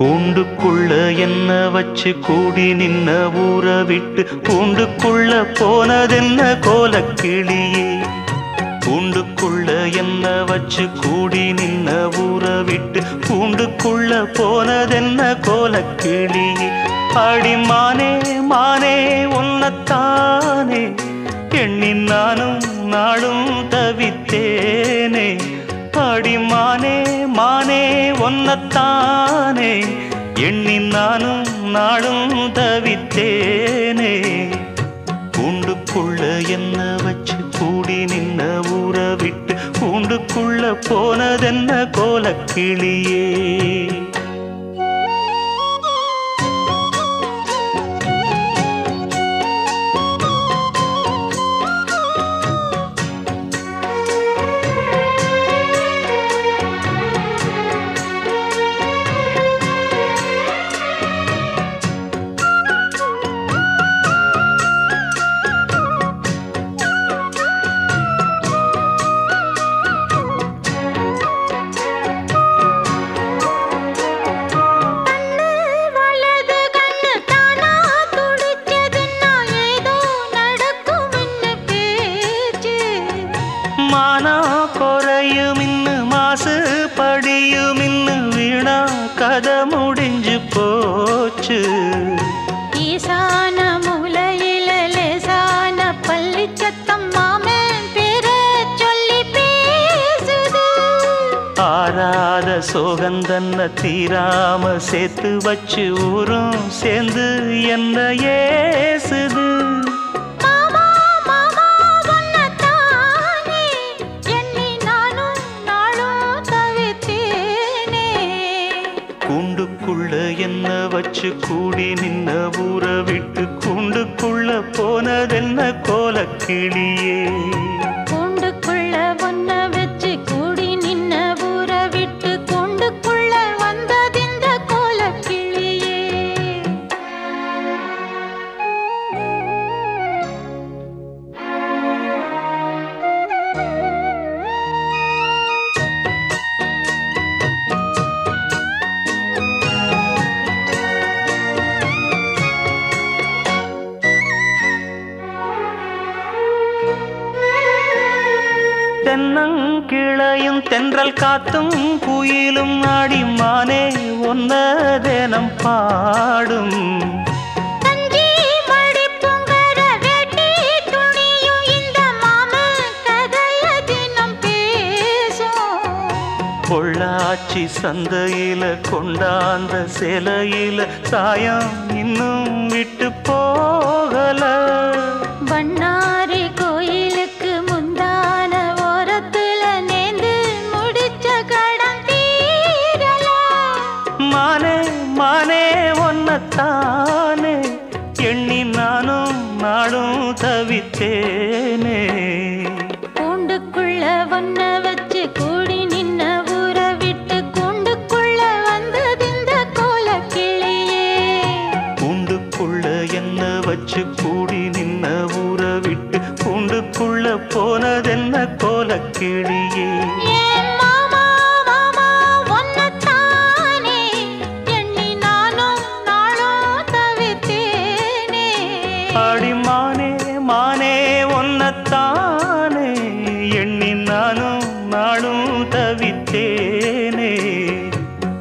கூண்டுக்குள்ள என்ன வச்சு கூடி நின்ன ஊற விட்டு? கூண்டுக்குள்ள போனதென்ன கோலக்கிளியே? கூண்டுக்குள்ள என்ன வச்சு கூடி நின்ன ஊற விட்டு? கூண்டுக்குள்ள போனதென்ன கோலக்கிளியே? அடி மானே மானே உன்னத்தானே. எண்ணி நானும் நாளும் தவித்தேனே. ஒன்னத்தானே எண்ணி நானும் நாளும் தவித்தேனே. கூண்டுக்குள்ள என்ன வச்சு கூடி நின்ன ஊற விட்டு கூண்டுக்குள்ள போனதென்ன கோலக்கிளியே. படியும் இன்னு வீணா கதை முடிஞ்சு போச்சு. ஈசான மூலையில லேசான பள்ளி சத்தம் மாமன் பேர சொல்லி பேசுது. ஆறாத சோகந்தன்ன தீராம சேர்த்து வச்சு ஊரும் சேர்ந்து என்ன ஏசுது. வச்சு கூடி நின்ன ஊற விட்டு கூண்டுக்குள்ள போனதென்ன கோலக்கிளியே? தென்னங்கிளையும் தென்றல் காத்தும் குயிலும் ஆடி மானே ஒன்ன தினம் பாடும் பொள்ளாச்சி சந்தையில கொண்டாந்த சிலையில சாயம் இன்னும் விட்டு போகல. பண்ணாரி மானே ஒன்னத்தானே. எண்ணி நானும் நாடும் தவித்தேனே. கூண்டுக்குள்ள ஒன்ன வச்சு கூடி நின்ன ஊற விட்டு கூண்டுக்குள்ள வந்ததிந்த கோலக்கிளியே. கூண்டுக்குள்ள என்ன வச்சு கூடி நின்ன ஊற விட்டு கூண்டுக்குள்ள போனதென்ன ஏன் நாளும் தவித்தேனே.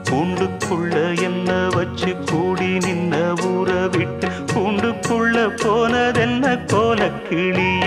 கூண்டுக்குள்ள என்ன வச்சு கூடி நின்ன ஊற விட்டு கூண்டுக்குள்ள போனதென்ன கோலக்கிளியே